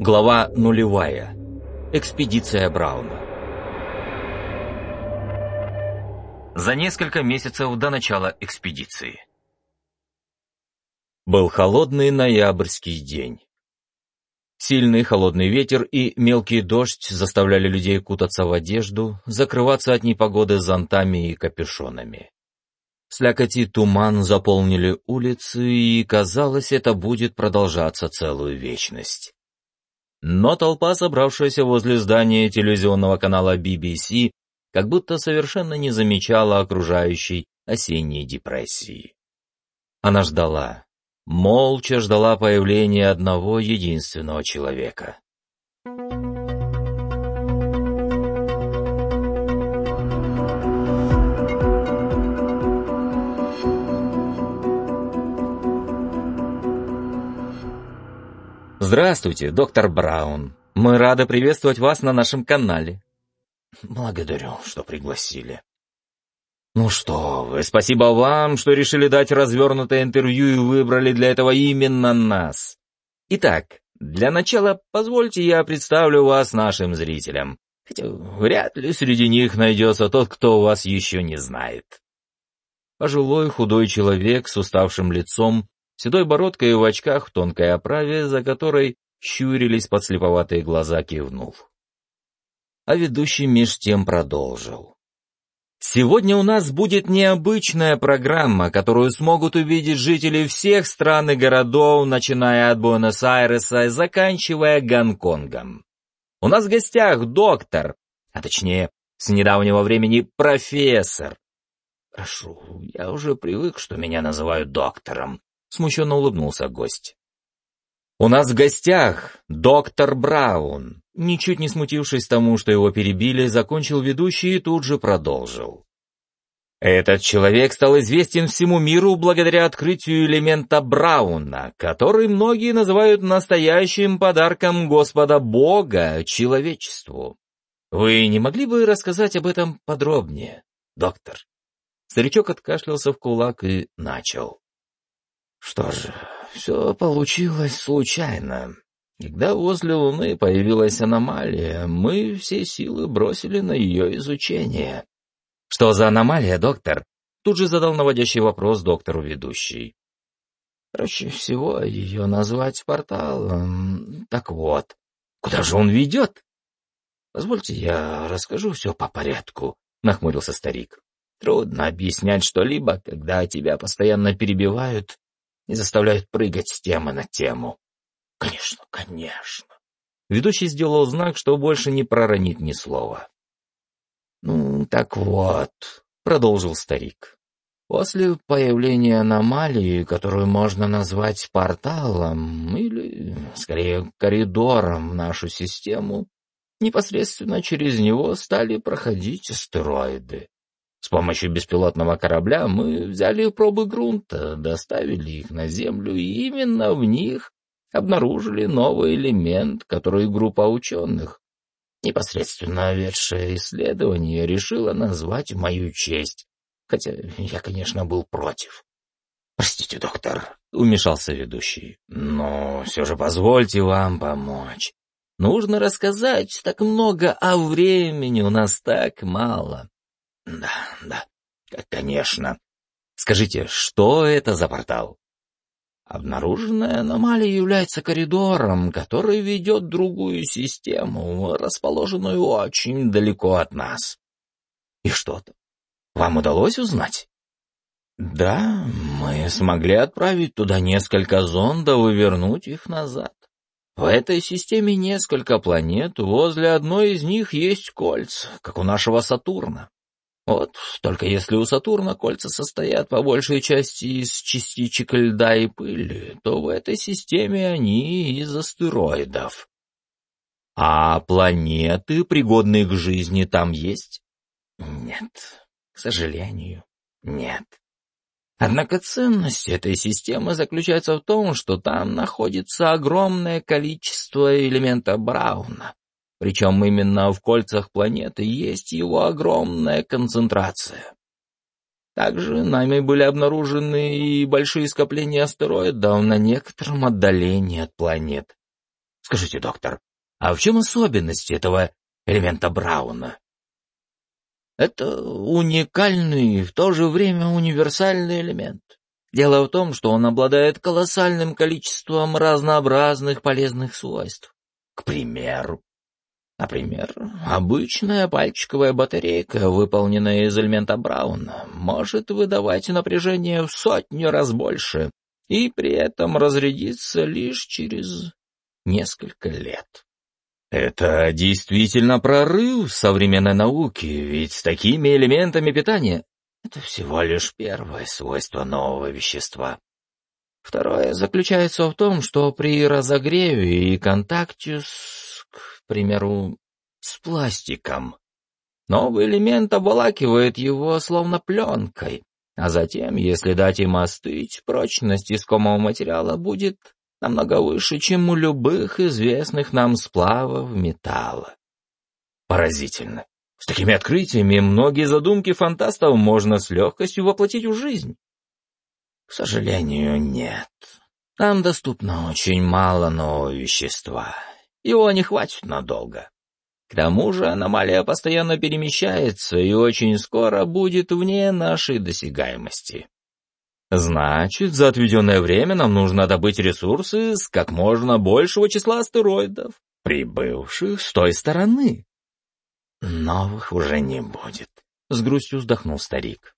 Глава нулевая. Экспедиция Брауна. За несколько месяцев до начала экспедиции. Был холодный ноябрьский день. Сильный холодный ветер и мелкий дождь заставляли людей кутаться в одежду, закрываться от непогоды зонтами и капюшонами. Слякоть и туман заполнили улицы, и, казалось, это будет продолжаться целую вечность. Но толпа, собравшаяся возле здания телевизионного канала BBC, как будто совершенно не замечала окружающей осенней депрессии. Она ждала, молча ждала появления одного единственного человека. Здравствуйте, доктор Браун. Мы рады приветствовать вас на нашем канале. Благодарю, что пригласили. Ну что вы, спасибо вам, что решили дать развернутое интервью и выбрали для этого именно нас. Итак, для начала позвольте я представлю вас нашим зрителям. Хотя вряд ли среди них найдется тот, кто вас еще не знает. Пожилой худой человек с уставшим лицом седой бородкой в очках в тонкой оправе, за которой щурились подслеповатые глаза, кивнул. А ведущий меж тем продолжил. Сегодня у нас будет необычная программа, которую смогут увидеть жители всех стран и городов, начиная от Буэнос-Айреса и заканчивая Гонконгом. У нас в гостях доктор, а точнее, с недавнего времени профессор. Прошу, я уже привык, что меня называют доктором, Смущенно улыбнулся гость. «У нас в гостях доктор Браун». Ничуть не смутившись тому, что его перебили, закончил ведущий и тут же продолжил. Этот человек стал известен всему миру благодаря открытию элемента Брауна, который многие называют настоящим подарком Господа Бога человечеству. Вы не могли бы рассказать об этом подробнее, доктор? Старичок откашлялся в кулак и начал. Что же, все получилось случайно. Когда возле Луны появилась аномалия, мы все силы бросили на ее изучение. «Что за аномалия, доктор?» Тут же задал наводящий вопрос доктору ведущий. Проще всего ее назвать порталом. Так вот, куда же он ведет? Позвольте я расскажу все по порядку, — нахмурился старик. Трудно объяснять что-либо, когда тебя постоянно перебивают и заставляют прыгать с темы на тему. Конечно, конечно. Ведущий сделал знак, что больше не проронит ни слова. Ну, так вот, продолжил старик. После появления аномалии, которую можно назвать порталом или, скорее, коридором в нашу систему, непосредственно через него стали проходить астероиды. С помощью беспилотного корабля мы взяли пробы грунта, доставили их на Землю, и именно в них обнаружили новый элемент, который группа ученых, непосредственно ведшая исследование, решила назвать в мою честь, хотя я, конечно, был против. «Простите, доктор», — умешался ведущий, — «но все же позвольте вам помочь. Нужно рассказать так много, а времени у нас так мало». Да, да, конечно. Скажите, что это за портал? Обнаруженная аномалия является коридором, который ведет другую систему, расположенную очень далеко от нас. И что-то? Вам удалось узнать? Да, мы смогли отправить туда несколько зондов и вернуть их назад. В этой системе несколько планет, возле одной из них есть кольца, как у нашего Сатурна. Вот, только если у Сатурна кольца состоят по большей части из частичек льда и пыли, то в этой системе они из астероидов. А планеты, пригодные к жизни, там есть? Нет, к сожалению, нет. Однако ценность этой системы заключается в том, что там находится огромное количество элемента Брауна, причем именно в кольцах планеты есть его огромная концентрация. Также нами были обнаружены и большие скопления астероидов на некотором отдалении от планет. Скажите, доктор, а в чем особенность этого элемента Брауна? Это уникальный и в то же время универсальный элемент. Дело в том, что он обладает колоссальным количеством разнообразных полезных свойств. К примеру, Например, обычная пальчиковая батарейка, выполненная из элемента Брауна, может выдавать напряжение в сотню раз больше и при этом разрядиться лишь через несколько лет. Это действительно прорыв современной науки, ведь с такими элементами питания это всего лишь первое свойство нового вещества. Второе заключается в том, что при разогреве и контакте с, примеру, с пластиком, новый элемент обволакивает его словно пленкой, а затем, если дать им остыть, прочность искомого материала будет намного выше, чем у любых известных нам сплавов металла. Поразительно. С такими открытиями многие задумки фантастов можно с легкостью воплотить в жизнь. К сожалению, нет. Нам доступно очень мало нового вещества. Его не хватит надолго. К тому же аномалия постоянно перемещается и очень скоро будет вне нашей досягаемости. Значит, за отведенное время нам нужно добыть ресурсы с как можно большего числа астероидов, прибывших с той стороны. Новых уже не будет, — с грустью вздохнул старик.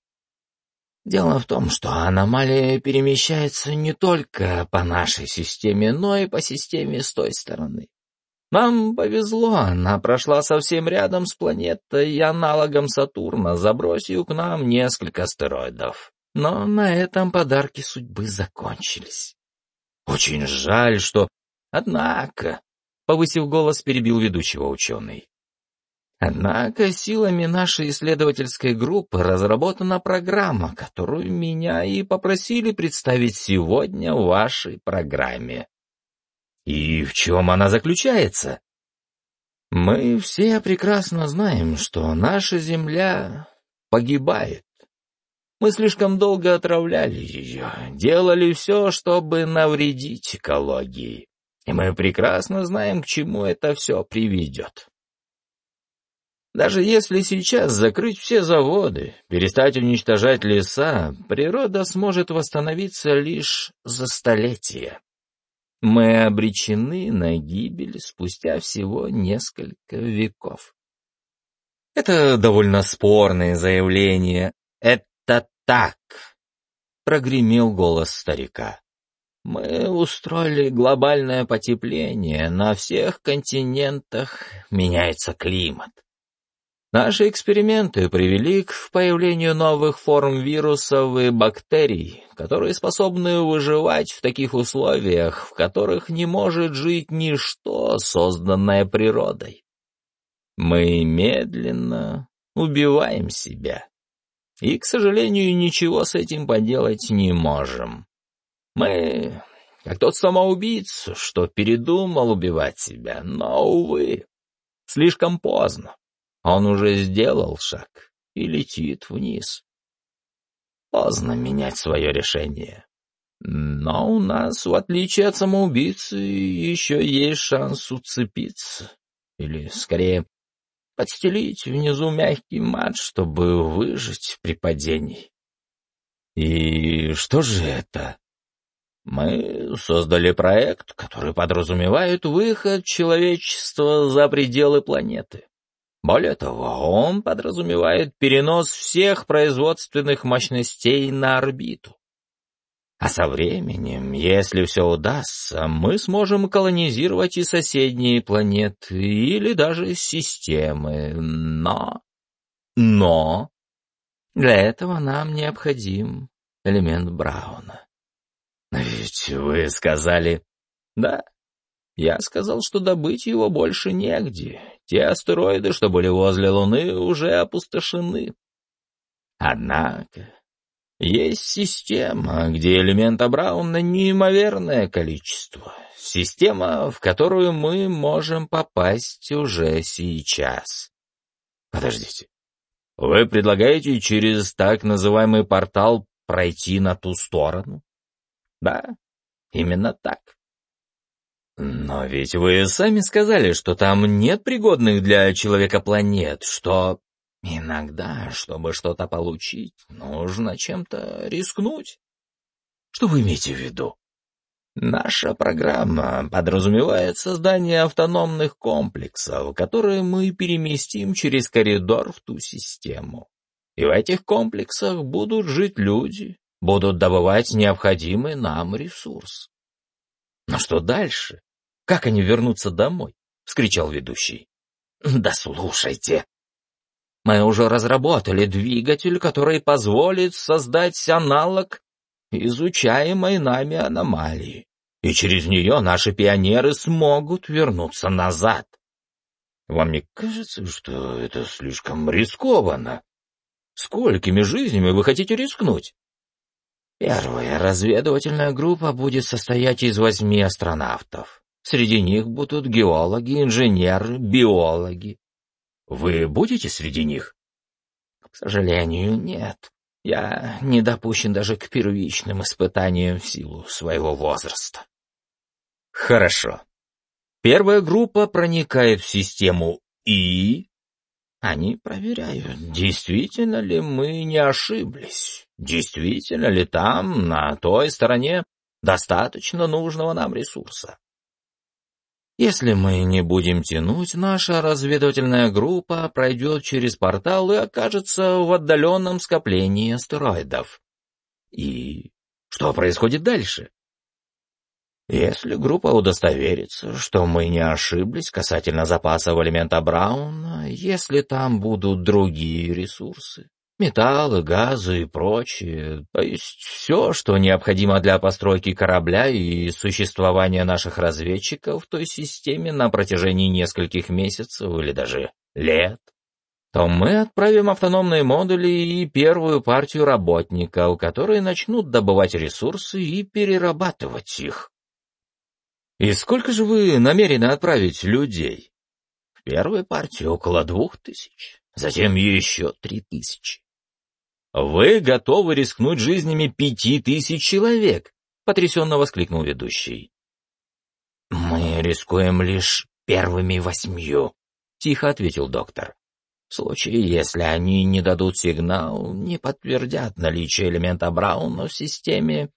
Дело в том, что аномалия перемещается не только по нашей системе, но и по системе с той стороны. Нам повезло, она прошла совсем рядом с планетой и аналогом Сатурна, забросив к нам несколько астероидов. Но на этом подарки судьбы закончились. Очень жаль, что... Однако, повысив голос, перебил ведущего ученый. Однако силами нашей исследовательской группы разработана программа, которую меня и попросили представить сегодня в вашей программе. И в чем она заключается? Мы все прекрасно знаем, что наша Земля погибает. Мы слишком долго отравляли ее, делали все, чтобы навредить экологии. И мы прекрасно знаем, к чему это все приведет. Даже если сейчас закрыть все заводы, перестать уничтожать леса, природа сможет восстановиться лишь за столетия. Мы обречены на гибель спустя всего несколько веков. Это довольно спорное заявление. Это так, прогремел голос старика. Мы устроили глобальное потепление, на всех континентах меняется климат. Наши эксперименты привели к появлению новых форм вирусов и бактерий, которые способны выживать в таких условиях, в которых не может жить ничто, созданное природой. Мы медленно убиваем себя. И, к сожалению, ничего с этим поделать не можем. Мы, как тот самоубийца, что передумал убивать себя, но, увы, слишком поздно. Он уже сделал шаг и летит вниз. Поздно менять свое решение. Но у нас, в отличие от самоубийцы, еще есть шанс уцепиться. Или, скорее, подстелить внизу мягкий мат, чтобы выжить при падении. И что же это? Мы создали проект, который подразумевает выход человечества за пределы планеты. Более того, он подразумевает перенос всех производственных мощностей на орбиту. А со временем, если все удастся, мы сможем колонизировать и соседние планеты, или даже системы. Но... Но... Для этого нам необходим элемент Брауна. Ведь вы сказали... Да, я сказал, что добыть его больше негде. Те астероиды, что были возле Луны, уже опустошены. Однако есть система, где элемента Брауна неимоверное количество. Система, в которую мы можем попасть уже сейчас. Подождите. Вы предлагаете через так называемый портал пройти на ту сторону? Да, именно так. Но ведь вы сами сказали, что там нет пригодных для человека планет, что иногда, чтобы что-то получить, нужно чем-то рискнуть. Что вы имеете в виду? Наша программа подразумевает создание автономных комплексов, которые мы переместим через коридор в ту систему. И в этих комплексах будут жить люди, будут добывать необходимый нам ресурс. Но что дальше? Как они вернутся домой? — вскричал ведущий. «Да слушайте. Мы уже разработали двигатель, который позволит создать аналог изучаемой нами аномалии, и через нее наши пионеры смогут вернуться назад. Вам не кажется, что это слишком рискованно? Сколькими жизнями вы хотите рискнуть? Первая разведывательная группа будет состоять из восьми астронавтов. Среди них будут геологи, инженеры, биологи. Вы будете среди них? К сожалению, нет. Я не допущен даже к первичным испытаниям в силу своего возраста. Хорошо. Первая группа проникает в систему И. Они проверяют, действительно ли мы не ошиблись, действительно ли там, на той стороне, достаточно нужного нам ресурса. Если мы не будем тянуть, наша разведывательная группа пройдет через портал и окажется в отдаленном скоплении астероидов. И что происходит дальше? Если группа удостоверится, что мы не ошиблись касательно запасов элемента Брауна, если там будут другие ресурсы, металлы, газы и прочее, то есть все, что необходимо для постройки корабля и существования наших разведчиков в той системе на протяжении нескольких месяцев или даже лет, то мы отправим автономные модули и первую партию работников, которые начнут добывать ресурсы и перерабатывать их. И сколько же вы намерены отправить людей? В первой партии около двух тысяч, затем еще три тысячи. «Вы готовы рискнуть жизнями пяти тысяч человек?» — потрясенно воскликнул ведущий. «Мы рискуем лишь первыми восьмью», — тихо ответил доктор. «В случае, если они не дадут сигнал, не подтвердят наличие элемента Брауна в системе,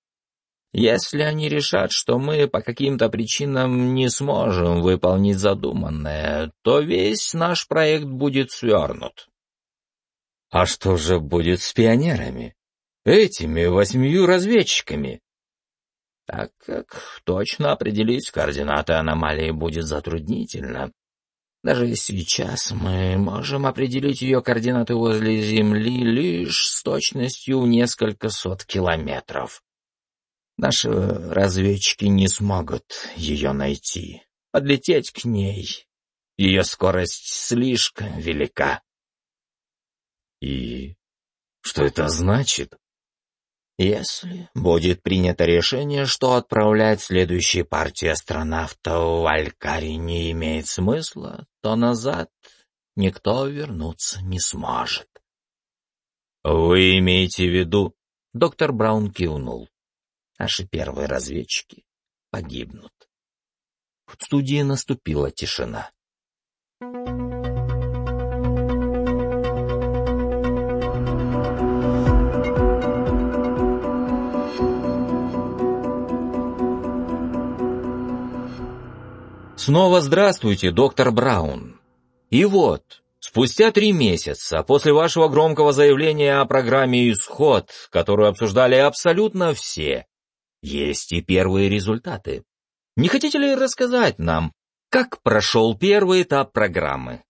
если они решат, что мы по каким-то причинам не сможем выполнить задуманное, то весь наш проект будет свернут. А что же будет с пионерами? Этими восьмию разведчиками? Так как точно определить координаты аномалии будет затруднительно. Даже сейчас мы можем определить ее координаты возле Земли лишь с точностью в несколько сот километров. Наши разведчики не смогут ее найти, подлететь к ней. Ее скорость слишком велика. И что это значит? Если будет принято решение, что отправлять следующие партии астронавтов в Алькари не имеет смысла, то назад никто вернуться не сможет. Вы имеете в виду? Доктор Браун кивнул. Наши первые разведчики погибнут. В студии наступила тишина. Снова здравствуйте, доктор Браун. И вот, спустя три месяца после вашего громкого заявления о программе «Исход», которую обсуждали абсолютно все, есть и первые результаты. Не хотите ли рассказать нам, как прошел первый этап программы?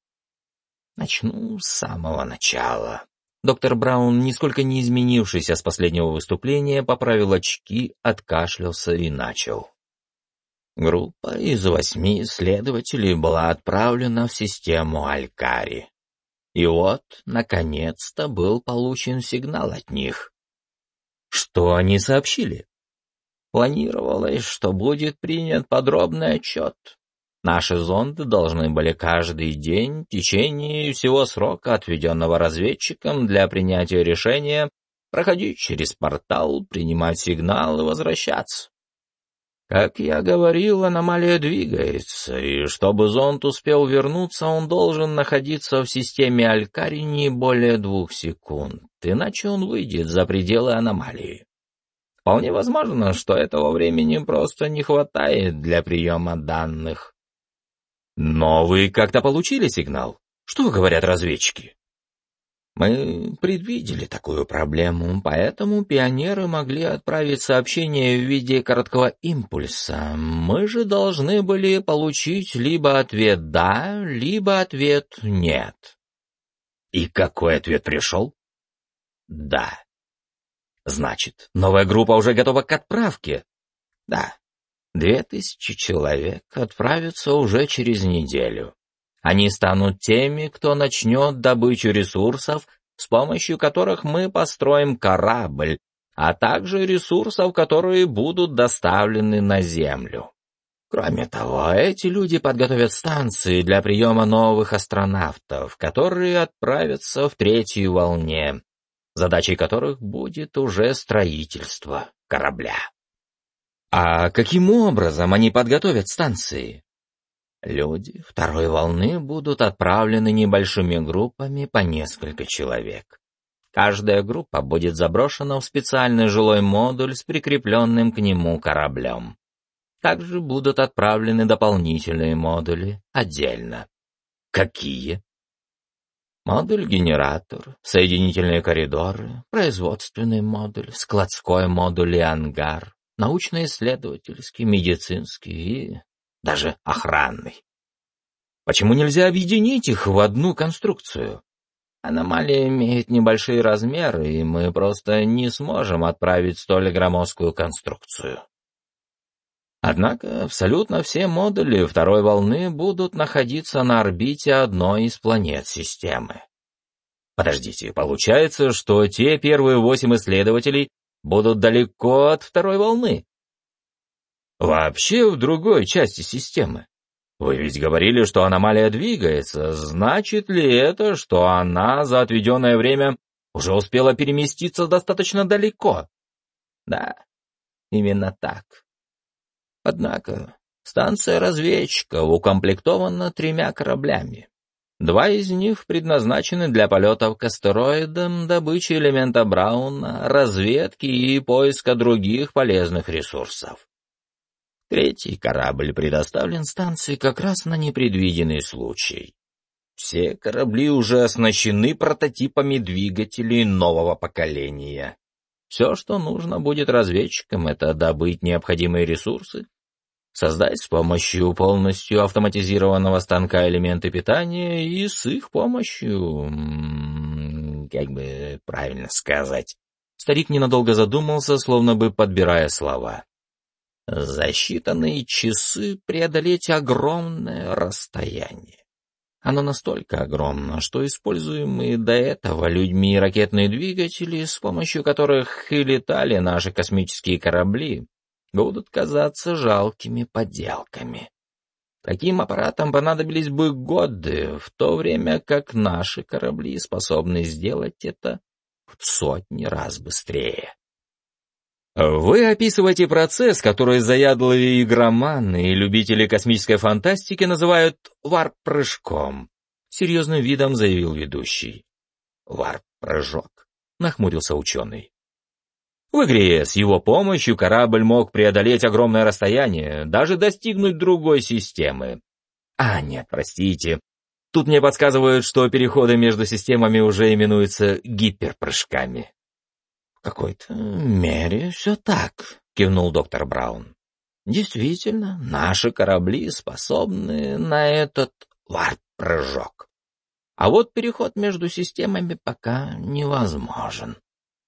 Начну с самого начала. Доктор Браун, нисколько не изменившийся с последнего выступления, поправил очки, откашлялся и начал. Группа из восьми исследователей была отправлена в систему Алькари. И вот, наконец-то, был получен сигнал от них. Что они сообщили? Планировалось, что будет принят подробный отчет. Наши зонды должны были каждый день в течение всего срока, отведенного разведчикам для принятия решения, проходить через портал, принимать сигнал и возвращаться. Как я говорил, аномалия двигается, и чтобы зонд успел вернуться, он должен находиться в системе Алькари не более двух секунд, иначе он выйдет за пределы аномалии. Вполне возможно, что этого времени просто не хватает для приема данных. Но вы как-то получили сигнал? Что говорят разведчики? Мы предвидели такую проблему, поэтому пионеры могли отправить сообщение в виде короткого импульса. Мы же должны были получить либо ответ «да», либо ответ «нет». И какой ответ пришел? «Да». Значит, новая группа уже готова к отправке? Да. Две тысячи человек отправятся уже через неделю. Они станут теми, кто начнет добычу ресурсов, с помощью которых мы построим корабль, а также ресурсов, которые будут доставлены на Землю. Кроме того, эти люди подготовят станции для приема новых астронавтов, которые отправятся в третью волне, задачей которых будет уже строительство корабля. А каким образом они подготовят станции? Люди второй волны будут отправлены небольшими группами по несколько человек. Каждая группа будет заброшена в специальный жилой модуль с прикрепленным к нему кораблем. Также будут отправлены дополнительные модули отдельно. Какие? Модуль-генератор, соединительные коридоры, производственный модуль, складской модуль и ангар, научно-исследовательский, медицинский и даже охранный. Почему нельзя объединить их в одну конструкцию? Аномалия имеет небольшие размеры, и мы просто не сможем отправить столь громоздкую конструкцию. Однако абсолютно все модули второй волны будут находиться на орбите одной из планет системы. Подождите, получается, что те первые восемь исследователей будут далеко от второй волны? Вообще в другой части системы. Вы ведь говорили, что аномалия двигается. Значит ли это, что она за отведенное время уже успела переместиться достаточно далеко? Да, именно так. Однако станция разведчика укомплектована тремя кораблями. Два из них предназначены для полетов к астероидам, добычи элемента Брауна, разведки и поиска других полезных ресурсов. Третий корабль предоставлен станции как раз на непредвиденный случай. Все корабли уже оснащены прототипами двигателей нового поколения. Все, что нужно будет разведчикам, это добыть необходимые ресурсы, создать с помощью полностью автоматизированного станка элементы питания и с их помощью... как бы правильно сказать... Старик ненадолго задумался, словно бы подбирая слова. За считанные часы преодолеть огромное расстояние. Оно настолько огромно, что используемые до этого людьми ракетные двигатели, с помощью которых и летали наши космические корабли, будут казаться жалкими подделками. Таким аппаратам понадобились бы годы, в то время как наши корабли способны сделать это в сотни раз быстрее. Вы описываете процесс, который заядлые игроманы и любители космической фантастики называют варп-прыжком. Серьезным видом заявил ведущий. Варп-прыжок, нахмурился ученый. В игре с его помощью корабль мог преодолеть огромное расстояние, даже достигнуть другой системы. А, нет, простите. Тут мне подсказывают, что переходы между системами уже именуются гиперпрыжками. «В какой-то мере все так», — кивнул доктор Браун. «Действительно, наши корабли способны на этот варп-прыжок. А вот переход между системами пока невозможен.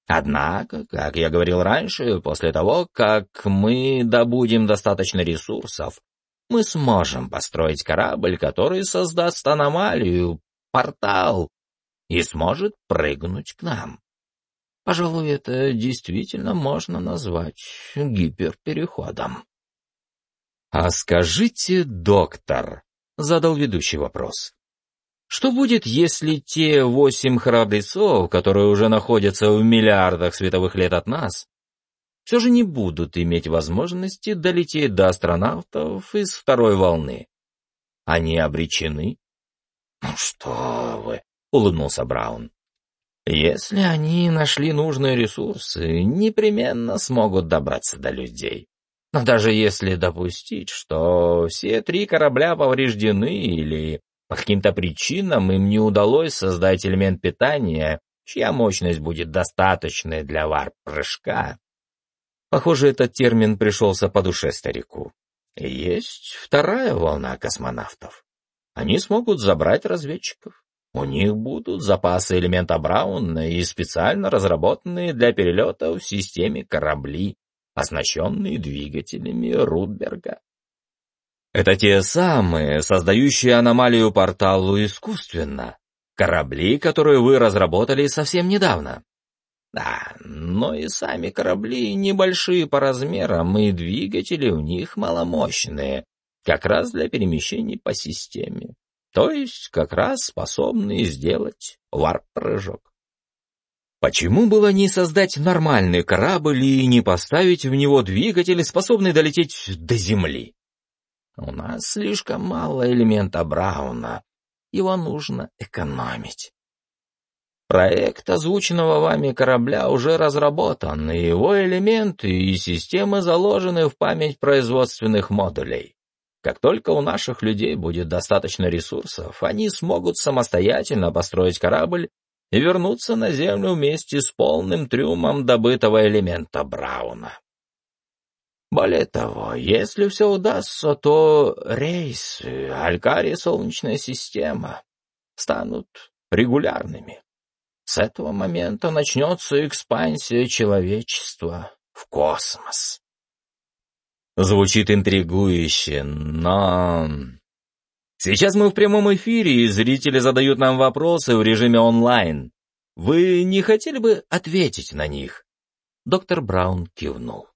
Однако, как я говорил раньше, после того, как мы добудем достаточно ресурсов, мы сможем построить корабль, который создаст аномалию, портал, и сможет прыгнуть к нам. Пожалуй, это действительно можно назвать гиперпереходом. «А скажите, доктор», — задал ведущий вопрос, «что будет, если те восемь храбрецов, которые уже находятся в миллиардах световых лет от нас, все же не будут иметь возможности долететь до астронавтов из второй волны. Они обречены. «Ну что вы!» — улыбнулся Браун. «Если они нашли нужные ресурсы, непременно смогут добраться до людей. Но даже если допустить, что все три корабля повреждены или по каким-то причинам им не удалось создать элемент питания, чья мощность будет достаточной для варп-прыжка, Похоже, этот термин пришелся по душе старику. есть вторая волна космонавтов. Они смогут забрать разведчиков. У них будут запасы элемента Брауна и специально разработанные для перелета в системе корабли, оснащенные двигателями Рудберга. Это те самые, создающие аномалию порталу искусственно. Корабли, которые вы разработали совсем недавно. Да, но и сами корабли небольшие по размерам, и двигатели у них маломощные, как раз для перемещений по системе. То есть как раз способные сделать варп-прыжок. Почему было не создать нормальный корабль и не поставить в него двигатель, способный долететь до Земли? У нас слишком мало элемента Брауна. Его нужно экономить. Проект озвученного вами корабля уже разработан, и его элементы и системы заложены в память производственных модулей. Как только у наших людей будет достаточно ресурсов, они смогут самостоятельно построить корабль и вернуться на Землю вместе с полным трюмом добытого элемента Брауна. Более того, если все удастся, то рейсы, Алькари Солнечная система станут регулярными. С этого момента начнется экспансия человечества в космос. Звучит интригующе, но... Сейчас мы в прямом эфире, и зрители задают нам вопросы в режиме онлайн. Вы не хотели бы ответить на них? Доктор Браун кивнул.